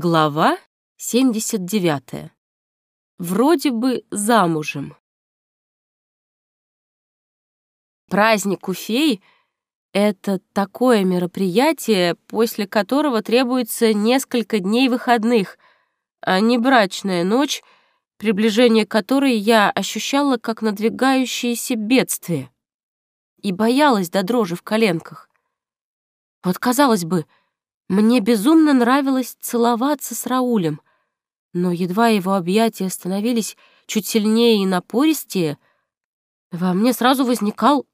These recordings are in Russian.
Глава 79. Вроде бы замужем. Праздник у фей — это такое мероприятие, после которого требуется несколько дней выходных, а не брачная ночь, приближение которой я ощущала как надвигающееся бедствие и боялась до дрожи в коленках. Вот, казалось бы, — мне безумно нравилось целоваться с Раулем, но едва его объятия становились чуть сильнее и напористее, во мне сразу возникал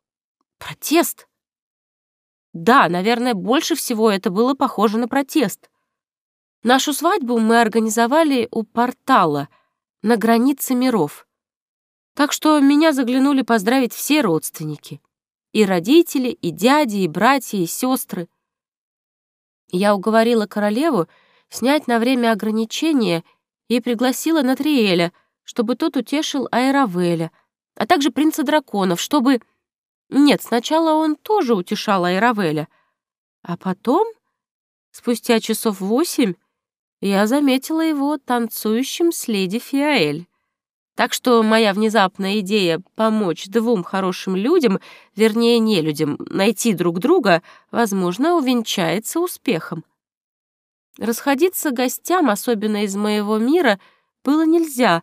протест. Да, наверное, больше всего это было похоже на протест. Нашу свадьбу мы организовали у портала на границе миров. Так что меня заглянули поздравить все родственники. И родители, и дяди, и братья, и сестры. Я уговорила королеву снять на время ограничения и пригласила Натриэля, чтобы тот утешил Айравеля, а также принца драконов, чтобы... Нет, сначала он тоже утешал Айравеля, а потом, спустя часов восемь, я заметила его танцующим с леди Фиаэль. Так что моя внезапная идея помочь двум хорошим людям, вернее, не людям, найти друг друга, возможно, увенчается успехом. Расходиться гостям, особенно из моего мира, было нельзя,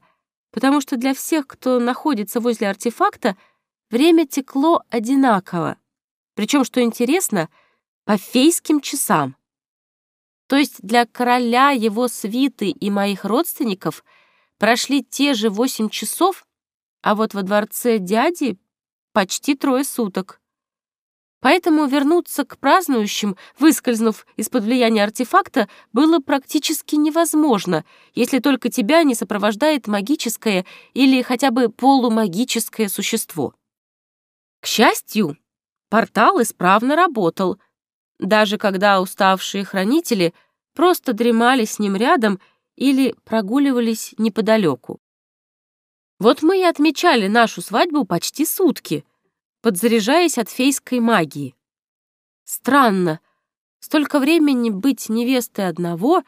потому что для всех, кто находится возле артефакта, время текло одинаково. Причем, что интересно, по фейским часам. То есть для короля, его свиты и моих родственников — Прошли те же восемь часов, а вот во дворце дяди почти трое суток. Поэтому вернуться к празднующим, выскользнув из-под влияния артефакта, было практически невозможно, если только тебя не сопровождает магическое или хотя бы полумагическое существо. К счастью, портал исправно работал, даже когда уставшие хранители просто дремали с ним рядом или прогуливались неподалеку. Вот мы и отмечали нашу свадьбу почти сутки, подзаряжаясь от фейской магии. Странно, столько времени быть невестой одного,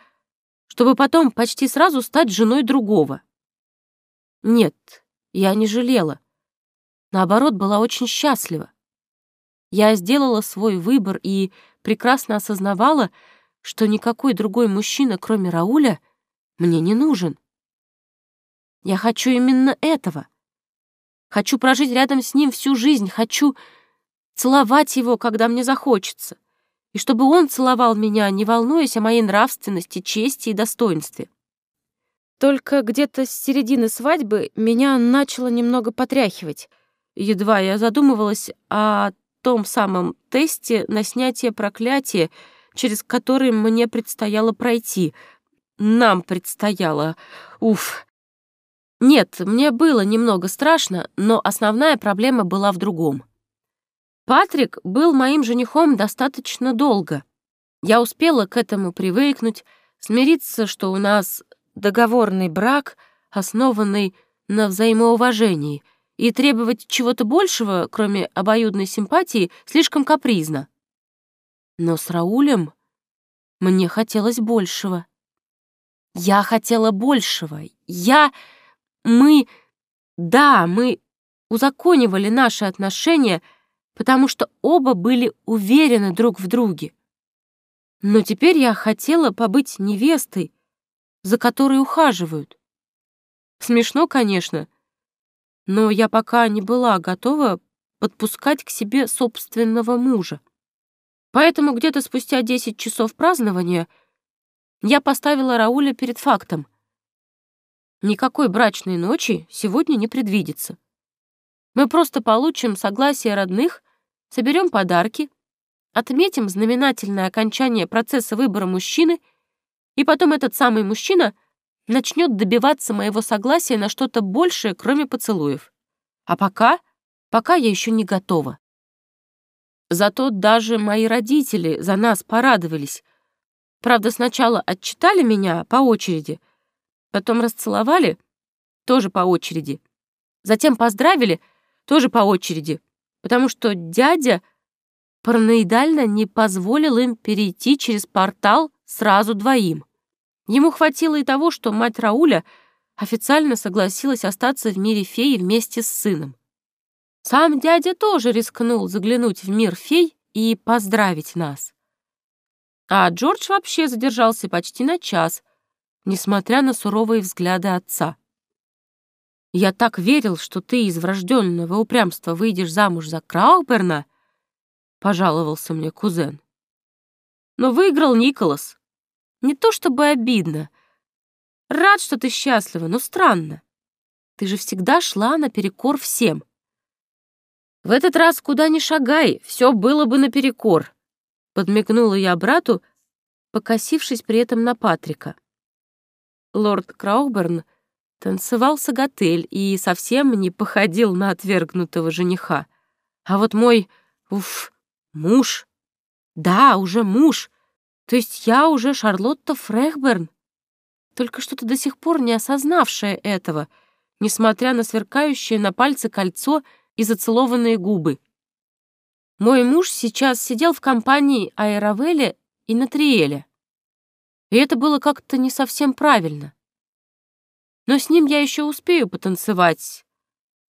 чтобы потом почти сразу стать женой другого. Нет, я не жалела. Наоборот, была очень счастлива. Я сделала свой выбор и прекрасно осознавала, что никакой другой мужчина, кроме Рауля, — мне не нужен. Я хочу именно этого. Хочу прожить рядом с ним всю жизнь, хочу целовать его, когда мне захочется, и чтобы он целовал меня, не волнуясь о моей нравственности, чести и достоинстве. Только где-то с середины свадьбы меня начало немного потряхивать. Едва я задумывалась о том самом тесте на снятие проклятия, через который мне предстояло пройти — нам предстояло. Уф. Нет, мне было немного страшно, но основная проблема была в другом. Патрик был моим женихом достаточно долго. Я успела к этому привыкнуть, смириться, что у нас договорный брак, основанный на взаимоуважении, и требовать чего-то большего, кроме обоюдной симпатии, слишком капризно. Но с Раулем мне хотелось большего. Я хотела большего. Я... Мы... Да, мы узаконивали наши отношения, потому что оба были уверены друг в друге. Но теперь я хотела побыть невестой, за которой ухаживают. Смешно, конечно, но я пока не была готова подпускать к себе собственного мужа. Поэтому где-то спустя 10 часов празднования — я поставила Рауля перед фактом. Никакой брачной ночи сегодня не предвидится. Мы просто получим согласие родных, соберем подарки, отметим знаменательное окончание процесса выбора мужчины, и потом этот самый мужчина начнет добиваться моего согласия на что-то большее, кроме поцелуев. А пока, пока я еще не готова. Зато даже мои родители за нас порадовались, Правда, сначала отчитали меня по очереди, потом расцеловали, тоже по очереди. Затем поздравили, тоже по очереди, потому что дядя параноидально не позволил им перейти через портал сразу двоим. Ему хватило и того, что мать Рауля официально согласилась остаться в мире феи вместе с сыном. Сам дядя тоже рискнул заглянуть в мир фей и поздравить нас. А Джордж вообще задержался почти на час, несмотря на суровые взгляды отца. «Я так верил, что ты из врожденного упрямства выйдешь замуж за Крауберна», — пожаловался мне кузен. «Но выиграл Николас. Не то чтобы обидно. Рад, что ты счастлива, но странно. Ты же всегда шла наперекор всем». В этот раз куда ни шагай, все было бы наперекор. Подмигнула я брату, покосившись при этом на Патрика. Лорд Крауберн танцевал сагатель и совсем не походил на отвергнутого жениха. А вот мой, уф, муж, да, уже муж, то есть я уже Шарлотта Фрехберн, только что-то до сих пор не осознавшая этого, несмотря на сверкающее на пальце кольцо — и зацелованные губы. Мой муж сейчас сидел в компании Аэровеля и Натриэля. И это было как-то не совсем правильно. Но с ним я еще успею потанцевать.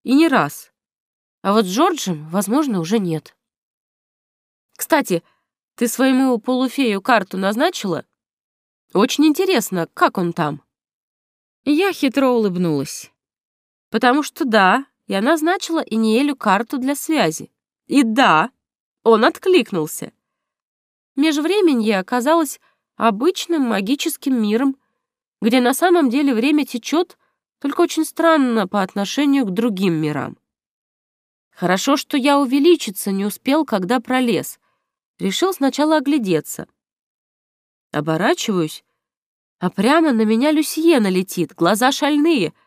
И не раз. А вот с Джорджем, возможно, уже нет. Кстати, ты своему полуфею карту назначила? Очень интересно, как он там? Я хитро улыбнулась. Потому что да, я назначила Иниэлю карту для связи. И да, он откликнулся. Межвременье оказалось обычным магическим миром, где на самом деле время течет, только очень странно по отношению к другим мирам. Хорошо, что я увеличиться не успел, когда пролез. Решил сначала оглядеться. Оборачиваюсь, а прямо на меня Люсьена летит, глаза шальные —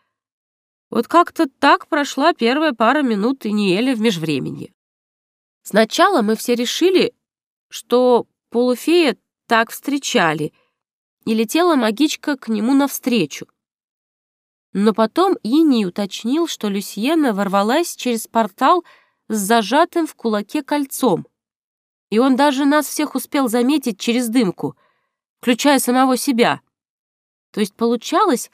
вот как-то так прошла первая пара минут Иниэля в межвременье. Сначала мы все решили, что полуфея так встречали, и летела магичка к нему навстречу. Но потом Ини уточнил, что Люсьена ворвалась через портал с зажатым в кулаке кольцом. И он даже нас всех успел заметить через дымку, включая самого себя. То есть получалось,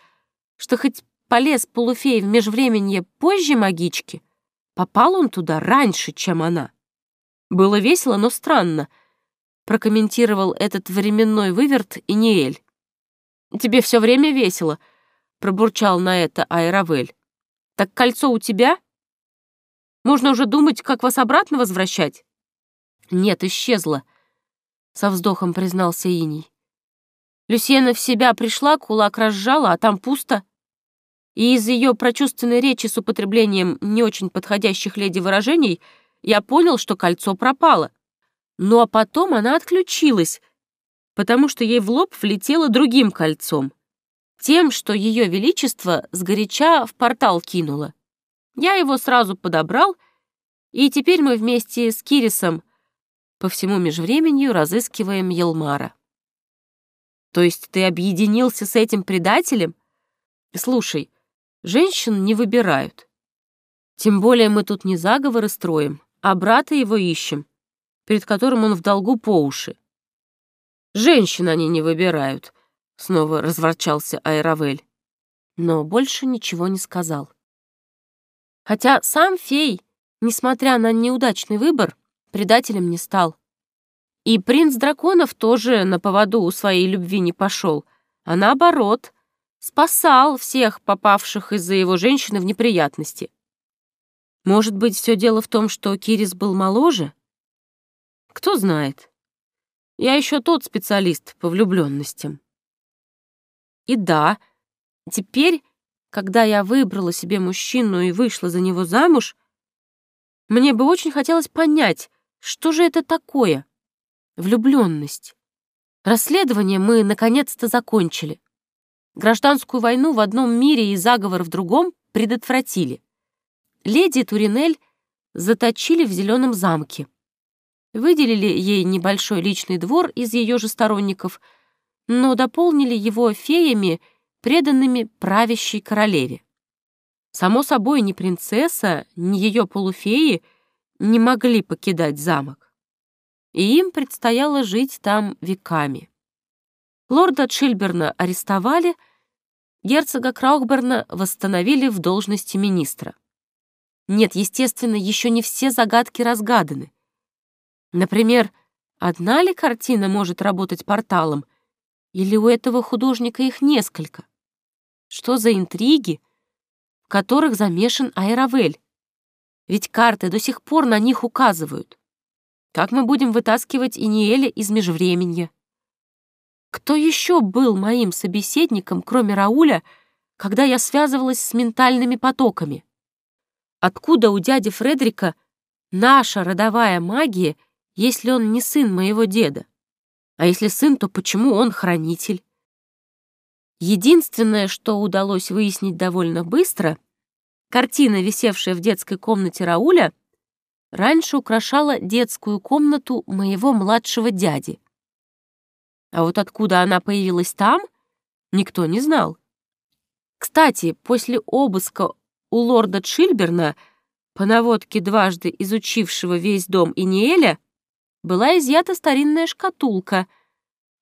что хоть полез полуфей в межвременье позже магички, попал он туда раньше, чем она. Было весело, но странно, прокомментировал этот временной выверт Иниэль. «Тебе все время весело», — пробурчал на это Айравель. «Так кольцо у тебя? Можно уже думать, как вас обратно возвращать?» «Нет, исчезло», — со вздохом признался Иний. Люсьена в себя пришла, кулак разжала, а там пусто и из ее прочувственной речи с употреблением не очень подходящих леди выражений я понял, что кольцо пропало. Ну а потом она отключилась, потому что ей в лоб влетело другим кольцом, тем, что ее величество сгоряча в портал кинуло. Я его сразу подобрал, и теперь мы вместе с Кирисом по всему межвременью разыскиваем Елмара. То есть ты объединился с этим предателем? Слушай, Женщин не выбирают. Тем более мы тут не заговоры строим, а брата его ищем, перед которым он в долгу по уши. Женщин они не выбирают, снова разворчался Айравель. Но больше ничего не сказал. Хотя сам фей, несмотря на неудачный выбор, предателем не стал. И принц драконов тоже на поводу у своей любви не пошел, а наоборот, спасал всех попавших из-за его женщины в неприятности. Может быть, все дело в том, что Кирис был моложе? Кто знает. Я еще тот специалист по влюбленностям. И да, теперь, когда я выбрала себе мужчину и вышла за него замуж, мне бы очень хотелось понять, что же это такое — влюбленность. Расследование мы наконец-то закончили. Гражданскую войну в одном мире и заговор в другом предотвратили. Леди Туринель заточили в зеленом замке. Выделили ей небольшой личный двор из ее же сторонников, но дополнили его феями, преданными правящей королеве. Само собой, ни принцесса, ни ее полуфеи не могли покидать замок. И им предстояло жить там веками. Лорда Чильберна арестовали, герцога Краухберна восстановили в должности министра. Нет, естественно, еще не все загадки разгаданы. Например, одна ли картина может работать порталом, или у этого художника их несколько? Что за интриги, в которых замешан Айравель? Ведь карты до сих пор на них указывают. Как мы будем вытаскивать Иниэля из межвременья? Кто еще был моим собеседником, кроме Рауля, когда я связывалась с ментальными потоками? Откуда у дяди Фредрика наша родовая магия, если он не сын моего деда? А если сын, то почему он хранитель? Единственное, что удалось выяснить довольно быстро, картина, висевшая в детской комнате Рауля, раньше украшала детскую комнату моего младшего дяди. А вот откуда она появилась там, никто не знал. Кстати, после обыска у лорда Чильберна, по наводке дважды изучившего весь дом Иниэля, была изъята старинная шкатулка,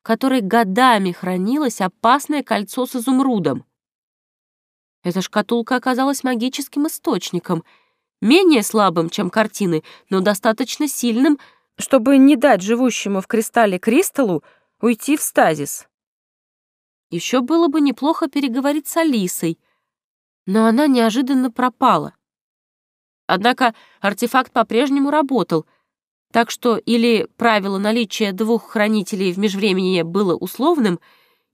в которой годами хранилось опасное кольцо с изумрудом. Эта шкатулка оказалась магическим источником, менее слабым, чем картины, но достаточно сильным, чтобы не дать живущему в кристалле кристаллу уйти в стазис. Еще было бы неплохо переговорить с Алисой — но она неожиданно пропала. Однако артефакт по-прежнему работал, так что или правило наличия двух хранителей в межвремени было условным,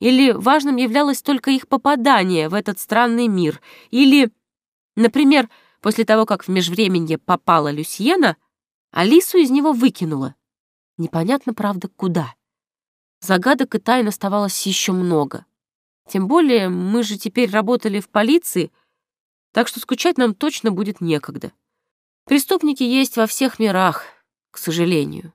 или важным являлось только их попадание в этот странный мир, или, например, после того, как в межвременье попала Люсьена, Алису из него выкинула. Непонятно, правда, куда. Загадок и тайн оставалось еще много. Тем более мы же теперь работали в полиции, так что скучать нам точно будет некогда. Преступники есть во всех мирах, к сожалению.